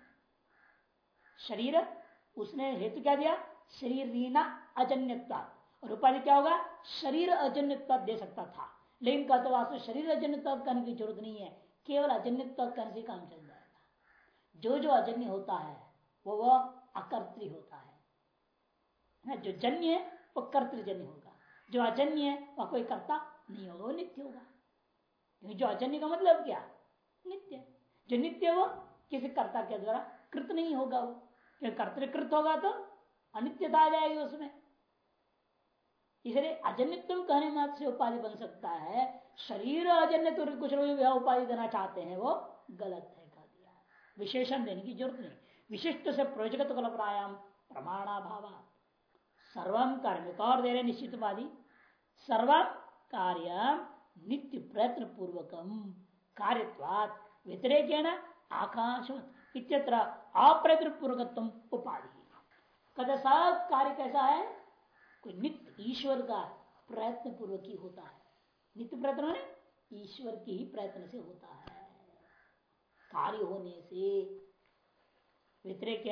शरीर, उसने हेतु क्या दिया? शरीर रीना अजन्यत्व। और उपाधि क्या होगा? शरीर अजन्यत्व दे सकता था। लेकिन कहते वास्तव शरीर अजन्यत्व करने की ज़रूरत नहीं है। केवल अजन्यत्व करने से काम चल जो जो अजन्य होता है, वो वह अकर्तृ होता है। जो जन्य है, वो कर्तृजन्य होगा। जो अजन्य है, वह कोई कर्ता नहीं होगा, वो नित्य होगा। जो अजन्य का मतलब क्या? नित्य। जो नित्य वो किसी कर्ता के द्वारा कृत नहीं होगा वो। क्योंकि कर्तृकृत होगा तो अनित्यता आ जाएगी उसमें। इसलिए अजन्यत्व कहने मात्र से उपाधि बन सकता है, शरीर अजन्य तो कुछ लोग उपाधि देना चाहते हैं, वो गलत है। विशेषण देने की ज़रूरत नहीं। विशिष्ट से प्रयोजक कल्पनायाम प्रमाणाभाव सर्वम कार्य और दे रहे निश्चित निश्चितवादी। सर्व कार्य नित्य प्रयत्न पूर्वकम कार्यवाद व्यतिरेक आकाश इत्यत्र अप्रयत्न पूर्वक उपाधि। कहते सब कार्य कैसा है? कोई नित्य ईश्वर का प्रयत्न पूर्वक ही होता है। नित्य प्रयत्न ईश्वर के ही प्रयत्न से होता है। कार्य होने से व्यतिरेक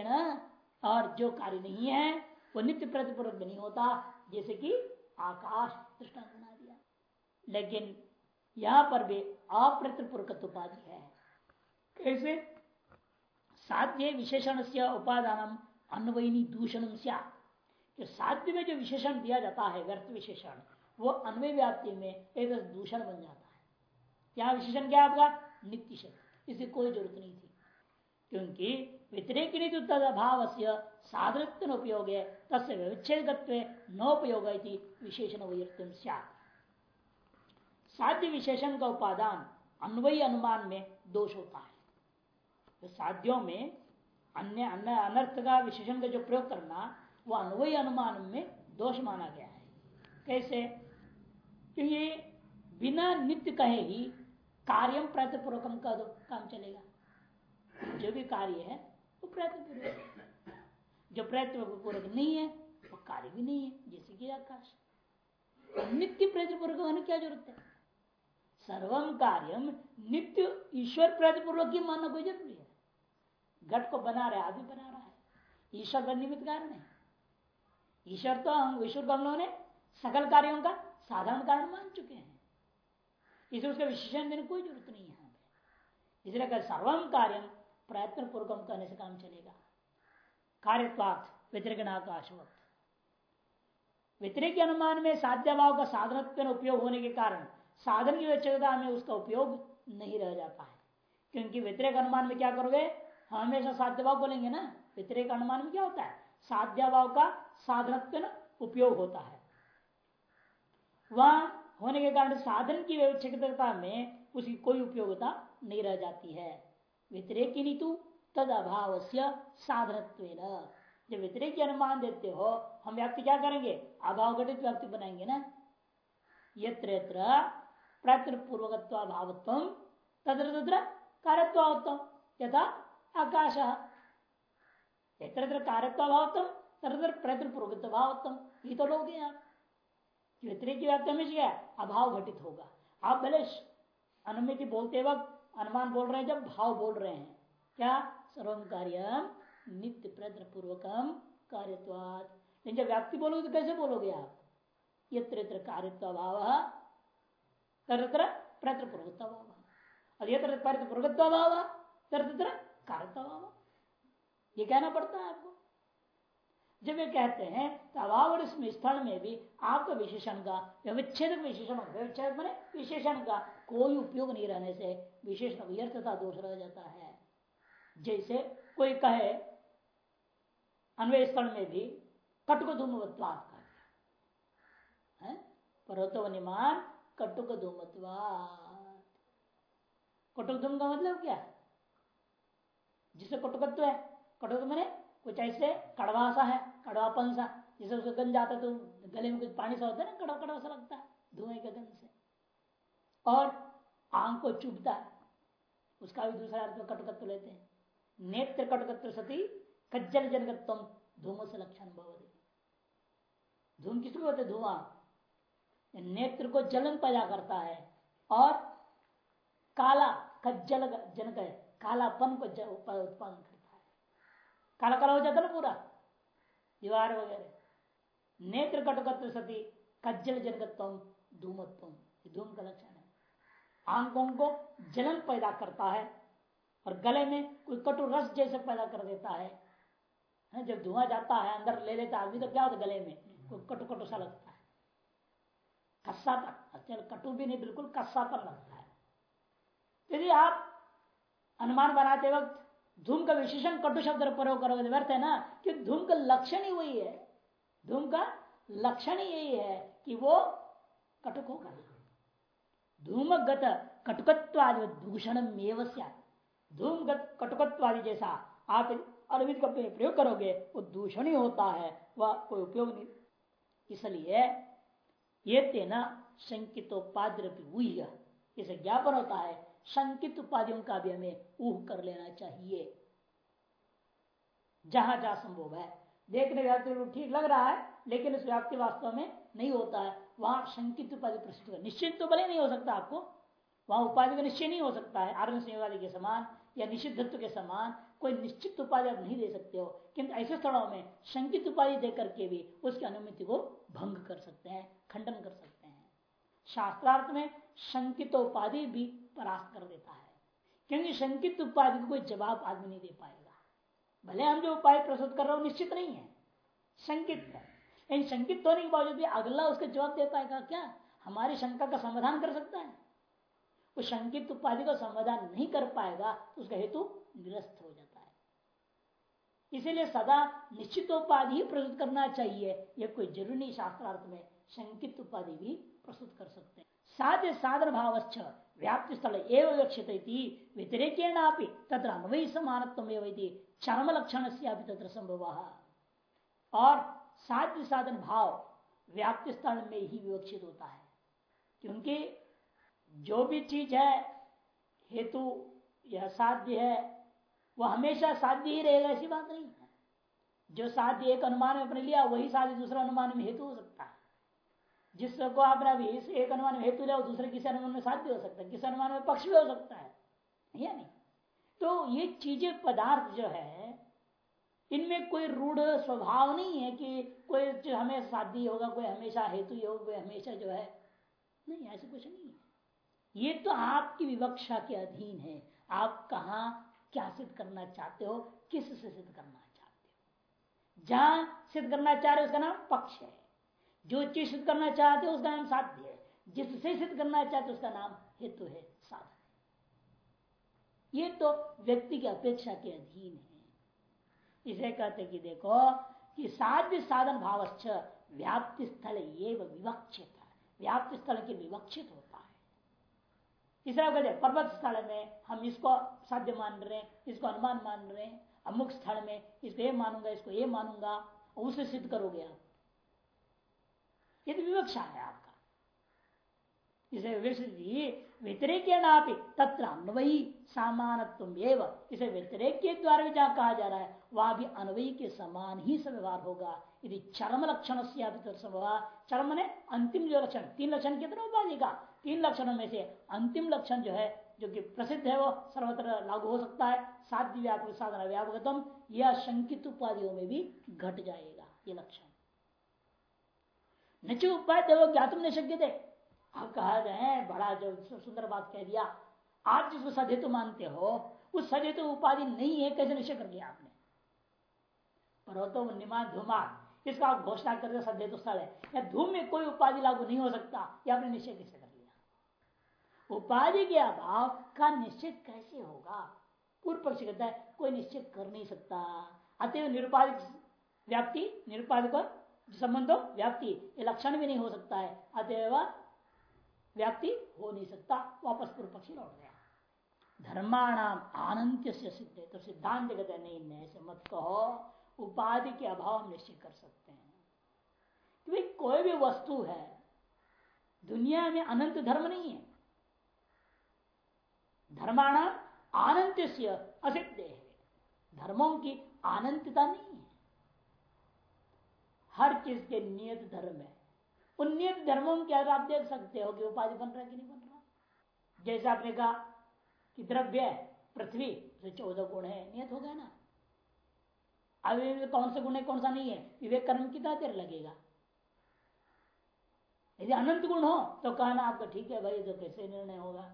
और जो कार्य नहीं है वो नित्य प्रतिपूर्वक नहीं होता जैसे कि आकाश दृष्टांत बना दिया। लेकिन यहाँ पर भी अप्रतिपूर्वक उपाधि है। कैसे? साध्य विशेषण से उपादान अन्वयनी दूषण जो साध्य में जो विशेषण दिया जाता है व्यर्थ विशेषण वो अन्वय व्याप्ति में एक दूषण बन जाता है। यहाँ विशेषण क्या आपका नित्य शब्द इसे कोई ज़रूरत नहीं थी। क्योंकि व्यतिरेक तद अभाव से साधन उपयोग है तस्य व्यवच्छेद नोपयोग विशेषण वैयक्तिम साध्य विशेषण का उपादान अन्वयी अनुमान में दोष होता है। तो साध्यों में अन्य अन्य, अनर्थ का विशेषण का जो प्रयोग करना वह अन्वयी अनुमान में दोष माना गया है। कैसे? क्योंकि बिना नित्य कहे ही कार्यम प्रयत्न पूर्वकम का दो काम चलेगा। जो भी कार्य है, वो प्रयत्न पूर्वक जो प्रयत्न पूर्वक नहीं है, वो कार्य भी नहीं है, जैसे कि आकाश। नित्य प्रयत्न पूर्वक होने क्या ज़रूरत है? सर्वम कार्यम नित्य ईश्वर प्रयत्न पूर्वक ही मानना कोई ज़रूरी है। घट को बना रहे, आदि बना रहा है। ईश्वर का निमित्त कारण है। ईश्वर तो हम ईश्वर को हम लोगों ने सकल कार्यों का साधारण कारण मान चुके हैं। इसलिए उसका विशेषण देने कोई ज़रूरत नहीं है इसलिए अगर सर्वम कार्य प्रयत्न पूर्वक करने से काम चलेगा। कार्यत्वात व्यतिरिक आकाशवत व्यतिरिक अनुमान में साध्य भाव का साधन उपयोग होने के कारण साधन की व्यचता में उसका उपयोग नहीं रह जाता है। क्योंकि व्यतिरिक अनुमान में क्या करोगे? हमेशा साध्य भाव बोलेंगे ना? व्यतिरिक अनुमान में क्या होता है? साध्य भाव का साधन उपयोग होता है। वहाँ होने के कारण साधन की व्यवच्छेदता में उसकी कोई उपयोगिता नहीं रह जाती है। व्यतिरेकी नीतु तद अभाव से साधन जब व्यतिरेक अनुमान देते हो, हम व्याप्ति क्या करेंगे? अभाव घटित व्याप्ति बनाएँगे ना? यत्र यत्र प्रयत्न पूर्वकत्वाभावत्व तत्र तत्र कार्यत्वावत्व यथा आकाश। यत्र कार्यत्वाभावत्व तत्र प्रयत्न पूर्वकत्वाभावत्व ये तो लोग आप व्यतिरिक की व्याप्ति हमेशा क्या अभाव घटित होगा। आप भले अनुमिति बोलते वक्त अनुमान बोल रहे हैं, जब भाव बोल रहे हैं। क्या? सर्वम कार्य नित्य प्रयत्न पूर्वकम कार्यवाद लेकिन जब व्याप्ति बोलोगे तो कैसे बोलोगे आप? यत्र यत्र कार्यत्व भाव तरत्र प्रयत्न पूर्वकत्व भाव और यत्र प्रयत्न पूर्वकत्व भाव तरत्र कार्यत्व भाव ये कहना पड़ता है आपको। जब ये कहते हैं तो अभाव इसमें स्थल में भी आपका विशेषण का व्यवच्छेद विशेषण व्यवच्छेद मैंने विशेषण का कोई उपयोग नहीं रहने से विशेषण व्यर्थता दोष रह जाता है। जैसे कोई कहे अन्वय स्थल में भी कटुक धूमवत्वाद का पर्वतो निमान कटुक धूमत्वाद कटुक धूम का मतलब क्या? जिसे कटुकत्व है। कटुक मैंने कुछ ऐसे कड़वा सा है। कड़वापन सा, जैसे उसको गंज आता तो गले में कुछ पानी सा होता है ना कड़वा कड़वा सा लगता है, धुएँ के गंध से। और आँख को चुभता है, उसका भी दूसरा अर्थ कटुकत्व लेते हैं। नेत्र कटुकत्व सती कज्जल जनकत्व धूम से लक्षण भवती। धूम किसको होते धुआँ। नेत्र को जलन पैदा करता है, और काला कज्जल जनक कालापन को उत्पादन करता है। काला काला हो जाता ना पूरा? दीवार वगैरह नेत्र कटुकत्व सती, कज्जल जनकत्व धूमत्व धूम का लक्षण है। आँखों को जलन पैदा करता है और गले में कोई कटु रस जैसे पैदा कर देता है। जब धुआँ जाता है, अंदर ले लेता आदमी तो क्या होता गले में? कोई कटु कटु सा लगता है। कस्सापन। अच्छा कटु भी नहीं, बिल्कुल कस्सापन लगता है। यदि आप अनुमान बनाते वक्त धूम का विशेषण कटु शब्द प्रयोग करोगे, व्यर्थ है ना? कि धूम का लक्षण ही वही है। धूम का लक्षण ही यही है कि वो कटुक होगा। धूमगत कटुकत्वादि दूषण धूमगत कटुकत्वादि जैसा आप अरविंद का प्रयोग करोगे, वो दूषण ही होता है, वह कोई उपयोग नहीं। इसलिए ये तेना शंकितोपाद्र इसे ज्ञापन होता है शंकित उपाधियों का भी हमें ऊह कर लेना चाहिए। जहाँ जहाँ संभव है। देखने व्याप्ति ठीक लग रहा है, लेकिन उस व्याप्ति वास्तव में नहीं होता है। वहाँ शंकित उपाधि प्रस्तुत निश्चित तो भले नहीं हो सकता आपको। वहाँ उपाधि का निश्चय नहीं हो सकता है। आर्य संयोगादि के समान या निषिद्धत्व के समान कोई निश्चित उपाधि आप नहीं दे सकते हो। किंतु ऐसे स्थलों में शंकित उपाधि देकर के भी उसकी अनुमति को भंग कर सकते हैं, खंडन कर सकते हैं। शास्त्रार्थ में शंकित उपाधि भी परास्त कर देता है। क्योंकि शंकित उपाधि को कोई जवाब आदमी नहीं दे पाएगा। भले हम जो उपाय प्रस्तुत कर रहे हो, निश्चित नहीं है। शंकित है। लेकिन शंकित होने के बावजूद भी अगला उसका जवाब दे पाएगा, क्या? हमारी शंका का समाधान कर सकता है। वो शंकित उपाधि का समाधान नहीं कर पाएगा तो उसका हेतु निरस्त हो जाता है। इसीलिए सदा निश्चित उपाधि ही प्रस्तुत करना चाहिए। यह कोई ज़रूरी शास्त्रार्थ में शंकित उपाधि भी प्रस्तुत कर सकते हैं। साध्य साधन भाव व्याप्ति स्थल एवं लक्षित व्यतिरेक तथा समानत्व चरम लक्षण से तत्र संभव और साध्य साधन भाव व्याप्ति स्थल में ही विवक्षित होता है। क्योंकि जो भी चीज़ है, हेतु यह साध्य है, वह हमेशा साध्य ही रहेगा, ऐसी बात नहीं। है जो साध्य एक अनुमान में अपने लिया, वही साध्य दूसरा अनुमान में हेतु हो सकता है। जिसको आपने अभी इस एक अनुमान में हेतु लिया दूसरे किसी अनुमान में साध्य हो सकता है। किसी अनुमान में पक्ष भी हो सकता है। या नहीं? तो ये चीज़ें पदार्थ जो है, इनमें कोई रूढ़ स्वभाव नहीं है कि कोई जो हमें साध्य होगा, कोई हमेशा हेतु ही होगा, कोई हमेशा जो है। नहीं, ऐसा कुछ नहीं है। ये तो आपकी विवक्षा के अधीन है। आप कहा, क्या सिद्ध करना चाहते हो किस से सिद्ध करना चाहते हो? जहाँ सिद्ध करना चाह रहे हो, उसका नाम पक्ष है। जो चीज़ सिद्ध करना चाहते उसका नाम साध्य है। जिससे सिद्ध करना चाहते उसका नाम हेतु है, साधन ये तो व्यक्ति की अपेक्षा के अधीन है। इसे कहते कि देखो, कि साध्य साधन भावश्च व्याप्ति स्थल ये विवक्षित व्याप्ति स्थल के विवक्षित होता है। तरह कहते पर्वत स्थल में हम इसको साध्य मान रहे हैं, इसको अनुमान मान रहे हैं। अमुक स्थल में इसको ये मानूँगा, इसको ये मानूँगा उसे सिद्ध करोगे आप। ये तो विवक्षा है आपका। इसे व्यतिरेक तत्र अन्वयी सामानत्व इसे व्यतिरेक के द्वारा भी जहाँ कहा जा रहा है, वह भी अन्वयी के समान ही व्यवहार होगा। यदि चरम लक्षण से चरम ने अंतिम जो लक्षण, तीन लक्षण कितने उपाधि का? तीन लक्षणों में से अंतिम लक्षण जो है, जो कि प्रसिद्ध है वो सर्वत्र लागू हो सकता है। साध्य व्यापक साधन व्यापकतम यह शंकित उपाधियों में भी घट जाएगा, ये लक्षण। नचे उपाय वो ज्ञातुम नहीं शक्य थे? आप कहा गए बड़ा जो सुंदर बात कह दिया। आप जिसको सदैतु मानते हो, उस सदैतु उपाधि नहीं है, कैसे निश्चय कर लिया आपने? पर्वतो निमान धूमान इसका आप घोषणा करते सदैतु स्थल है। या धूम में कोई उपाधि लागू नहीं हो सकता यह आपने निश्चय कैसे उपाधि के अभाव का निश्चित कैसे होगा? पूर्व पक्ष कहता है, कोई निश्चित कर नहीं सकता। अतएव निरुपाधिक व्याप्ति, निरुपाधिक संबंध व्याप्ति ये लक्षण भी नहीं हो सकता है। अतएव व्याप्ति हो नहीं सकता। वापस पूर्व पक्षी लौट गया। धर्माणाम आनंत्य से सिद्ध। तो सिद्धांत कहते नहीं ऐसे मत कहो। उपाधि के अभाव हम निश्चित कर सकते हैं। कि कोई भी वस्तु है, दुनिया में अनंत धर्म नहीं है। धर्माण से असिद्ध है। धर्मों की अनंतता नहीं है। चीज़ के नियत धर्म है। उन नियत धर्मों के आप देख सकते हो कि उपाधि बन रहा है कि नहीं बन रहा? जैसे आपने कहा कि द्रव्य है, पृथ्वी से चौदह गुण है, नियत हो गया ना? अभी कौन से गुण है, कौन सा नहीं है? विवेक कर्म कितना देर लगेगा। यदि अनंत गुण हो तो कहना आपका ठीक है भाई तो कैसे निर्णय होगा?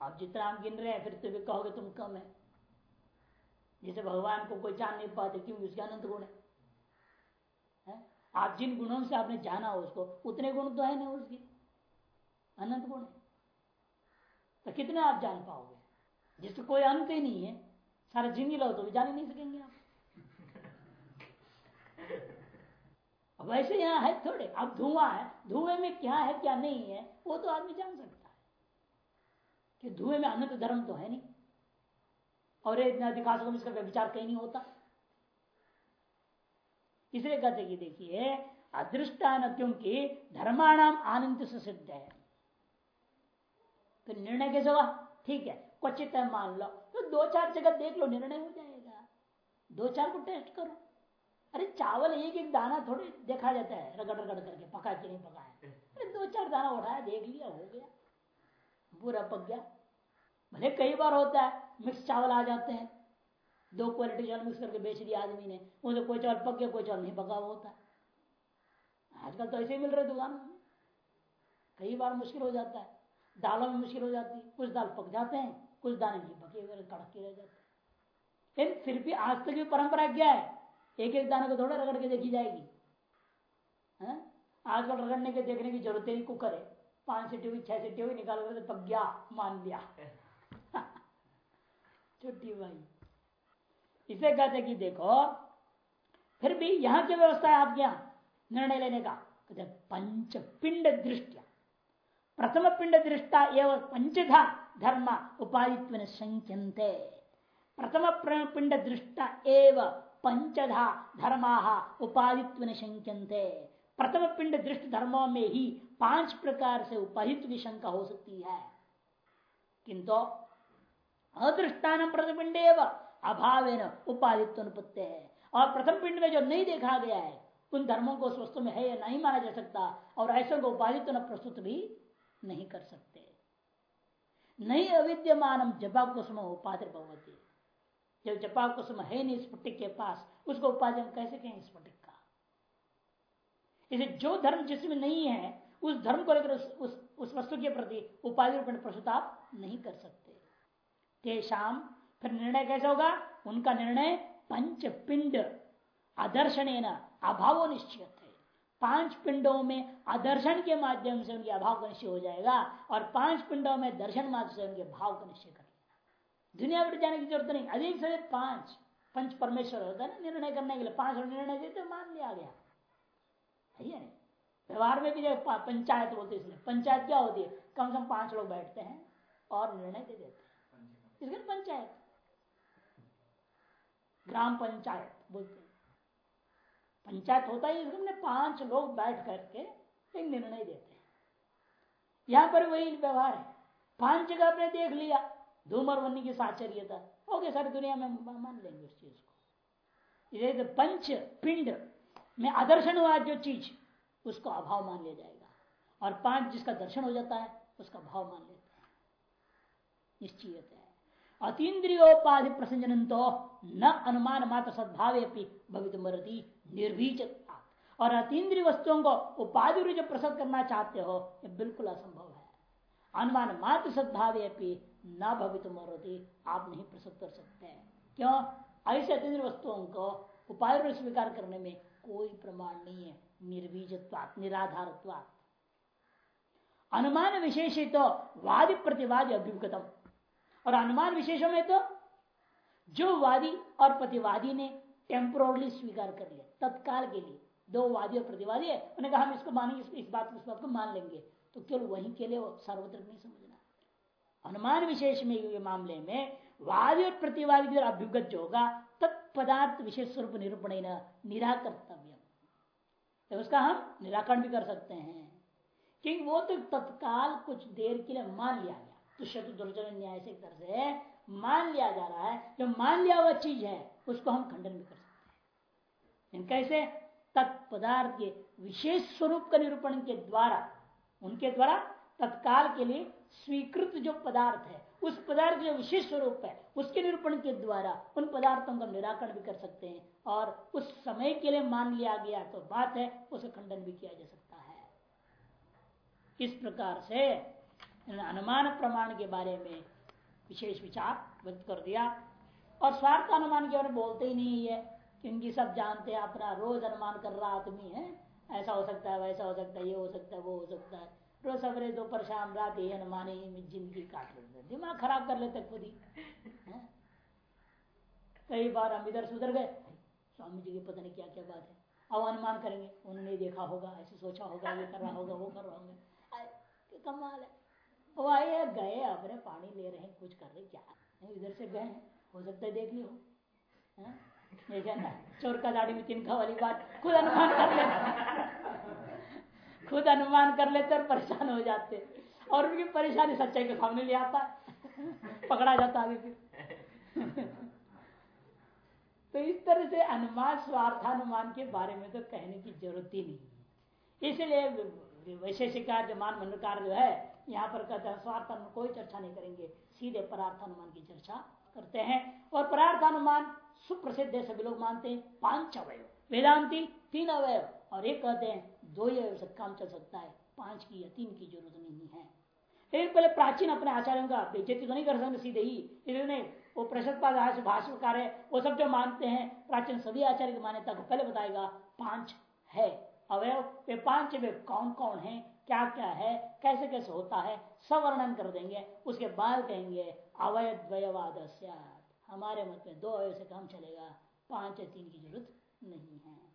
आप जितना आप गिन रहे हैं, फिर तो भी कहोगे तुम कम है। जैसे भगवान को कोई जान नहीं पाते, क्योंकि उसके अनंत गुण है? आप जिन गुणों से आपने जाना उसको, उतने गुण तो है ना उसके। अनंत गुण है। तो कितने आप जान पाओगे? जिसको कोई अंत ही नहीं है। सारा ज़िंदगी लो तो भी जान ही नहीं सकेंगे आप। वैसे यहाँ है थोड़े। अब धुआँ है। धुएँ में क्या है, क्या नहीं है, वो तो आदमी जान सकता है। कि धुएँ में अनंत धर्म तो है नहीं। और इतना विकास विचार कहीं नहीं होता। इसलिए कहते कि देखिए अदृष्टान क्योंकि धर्माणाम आनंद से सिद्ध है। तो निर्णय कैसे हुआ? ठीक है, क्वचित है, मान लो। तो दो चार जगह देख लो, निर्णय हो जाएगा। दो चार को टेस्ट करो। अरे, चावल एक एक दाना थोड़े देखा जाता है रगड़ रगड़ करके, पका कि नहीं पका है। अरे, दो चार दाना उठाया, देख लिया, हो गया। पूरा पक गया। भले कई बार होता है, मिक्स चावल आ जाते हैं। दो क्वालिटी चावल मिक्स करके बेच दिया आदमी ने। उसे कोई चावल पक गया, कोई चावल नहीं पका हुआ होता। है आजकल तो ऐसे ही मिल रहे दुकान। में कई बार मुश्किल हो जाता है। दालों में मुश्किल हो जाती है। कुछ दाल पक जाते हैं, कुछ दाने नहीं पके कड़क रह जाते लेकिन फिर भी आज तक भी परंपरा क्या है? एक एक दाने को थोड़ा रगड़ के देखी जाएगी। आजकल रगड़ने के, देखने की ज़रूरत नहीं, कुकर है। पाँच सीटी हुई, छह सीटी हुई, निकाल कर पक गया, मान लिया। छुट्टी भाई। इसे कहते कि देखो, फिर भी यहाँ की व्यवस्था है आपके यहाँ? निर्णय लेने का। कहते पंच पिंड दृष्टिया। प्रथम पिंड दृष्टा एवं पंचधा धर्म उपाधित्व संख्यंते प्रथम पिंड दृष्टा एव पंचधा धर्म उपाधित्व संख्यंते प्रथम पिंड दृष्ट धर्मों में ही पाँच प्रकार से उपाधित्व की शंका हो सकती है। किंतु, अदृष्टान प्रथम पिंड अभाव उपाधित्व है। और प्रथम पिंड में जो नहीं देखा गया है उन धर्मों को उस वस्तु में है या नहीं माना जा सकता और ऐसे को उपाधित्व प्रस्तुत भी नहीं कर सकते। नहीं अविद्यमान जपा कुसुम उपाधि भगवती जब जपा कुसुम है नहीं स्फटिक के पास उसको उपाधि कैसे कहें स्फटिक का? इसे जो धर्म जिसमें नहीं है उस धर्म को लेकर उस, वस्तु के प्रति उपाधि रूप प्रस्तुत आप नहीं कर सकते। तेषाम फिर निर्णय कैसे होगा? उनका निर्णय पंच पिंड आदर्शन अभाव निश्चित है पाँच पिंडों में आदर्शन के माध्यम से उनके अभाव का निश्चय हो जाएगा और पाँच पिंडों में दर्शन माध्यम से उनके भाव का निश्चय कर लेना। दुनिया पर जाने की ज़रूरत नहीं। अधिक से पाँच, पंच परमेश्वर होता है ना निर्णय करने के लिए। पाँच निर्णय देते मान लिया गया। है व्यवहार में भी जो पंचायत बोलते इसलिए। पंचायत क्या होती है? कम से कम पाँच लोग बैठते हैं और निर्णय दे देते हैं। इसलिए पंचायत। ग्राम पंचायत बोलते पंचायत होता ही इसमें पाँच लोग बैठ करके एक निर्णय देते हैं। यहाँ पर वही व्यवहार है। पाँच जगह आपने देख लिया, धूमर वन्नी की साचर्यता। हो गया सारी, दुनिया में मान लेंगे उस चीज़ को। पंच पिंड में आदर्शन हुआ जो चीज़, उसको अभाव मान लिया जाएगा। और पाँच जिसका दर्शन हो जाता है, उसका भाव मान लेते हैं। निश्चित अतीन्द्रियोपाधि प्रसंजन तो न अनुमान मात्र सद्भाव भवित मरती और अतीन्द्रिय वस्तुओं को उपाधि रूप प्रसन्न करना चाहते हो, ये बिल्कुल असंभव है। अनुमान मात्र सद्भाव न भवित आप नहीं प्रसन्न कर सकते। क्यों? ऐसे अतीन्द्रिय वस्तुओं को उपाधि रूप स्वीकार करने में कोई प्रमाण नहीं है निर्बीजत्वात निराधारत्वात। अनुमान विशेषित तो वादी प्रतिवादी अभ्युगतम और अनुमान विशेषों में तो जो वादी और प्रतिवादी ने टेम्पोरली स्वीकार कर लिया, तत्काल के लिए, दो वादी और प्रतिवादी है उन्हें कहा हम इसको मानेंगे इस बात इस बात को मान लेंगे तो केवल वहीं के लिए सार्वत्रिक नहीं समझना। अनुमान विशेष में मामले में वादी और प्रतिवादी की अभ्युगत जो होगा, तत्पदार्थ विशेष स्वरूप निरूपण निराकर्तव्य तो उसका हम निराकरण भी कर सकते हैं। क्योंकि वो तो तत्काल कुछ देर के लिए मान लिया गया। दुष्यतु दुर्जन न्याय से एक तरह से मान लिया जा रहा है। जो मान लिया हुआ चीज़ है, उसको हम खंडन भी कर सकते हैं। कैसे? तत्पदार्थ के विशेष स्वरूप का निरूपण के द्वारा, उनके द्वारा तत्काल के लिए स्वीकृत जो पदार्थ है, उस पदार्थ जो विशेष स्वरूप है, उसके निरूपण के द्वारा उन पदार्थों का निराकरण भी कर सकते हैं। और उस समय के लिए मान लिया गया तो बात है, उसे खंडन भी किया जा सकता है। इस प्रकार से अनुमान प्रमाण के बारे में विशेष विचार व्यक्त कर दिया। और स्वार्थ अनुमान के बारे में बोलते ही नहीं है क्योंकि सब जानते हैं, अपना रोज अनुमान कर रहा आदमी है। ऐसा हो सकता है, वैसा हो सकता है, ये हो सकता है, वो हो सकता है। रोज सवेरे, दोपहर, शाम, रात ही अनुमान ही ज़िंदगी काट लेते दिमाग खराब कर लेते खुद ही कई बार हम इधर सुधर गए, स्वामी जी की पता नहीं क्या क्या बात है। अब अनुमान करेंगे, उन्होंने देखा होगा, ऐसे सोचा होगा, ये कर रहा होगा, वो कर रहा होगा। कमाल है। वो आए गए अपने, पानी ले रहे हैं, कुछ कर रहे क्या? इधर से गए हो सकता है देख लियो हो। चोर का दाढ़ी में तिनका वाली बात, खुद अनुमान कर लेते खुद अनुमान कर लेते और परेशान हो जाते और उनकी परेशानी सच्चाई के सामने ले आता पकड़ा जाता आगे फिर। तो इस तरह से अनुमान, स्वार्थानुमान के बारे में तो कहने की ज़रूरत ही नहीं इसलिए वैशेषिकार जो मान मंडकार जो है यहाँ पर कहते हैं स्वार्थ कोई चर्चा नहीं करेंगे। सीधे परार्थ अनुमान की चर्चा करते हैं। और परार्थ अनुमान सुप्रसिद्ध है, सभी लोग मानते हैं। पाँच अवय वेदांति, तीन अवय और एक कहते हैं, दो ही अवय काम चल सकता है। पाँच की या तीन की ज़रूरत नहीं है। एक पहले प्राचीन अपने आचार्यों का बेजती तो नहीं कर सकते सीधे ही। इसलिए वो प्रशस्त भाष्यकार है। वो सब जो मानते हैं, प्राचीन सभी आचार्य की मान्यता को पहले बताएगा। पाँच है। अवयव वे पाँच वे कौन कौन है? क्या क्या है कैसे कैसे होता है, सब वर्णन कर देंगे। उसके बाद कहेंगे अवयद्वयवाद हमारे मत में दो अवय से काम चलेगा, पाँच या तीन की ज़रूरत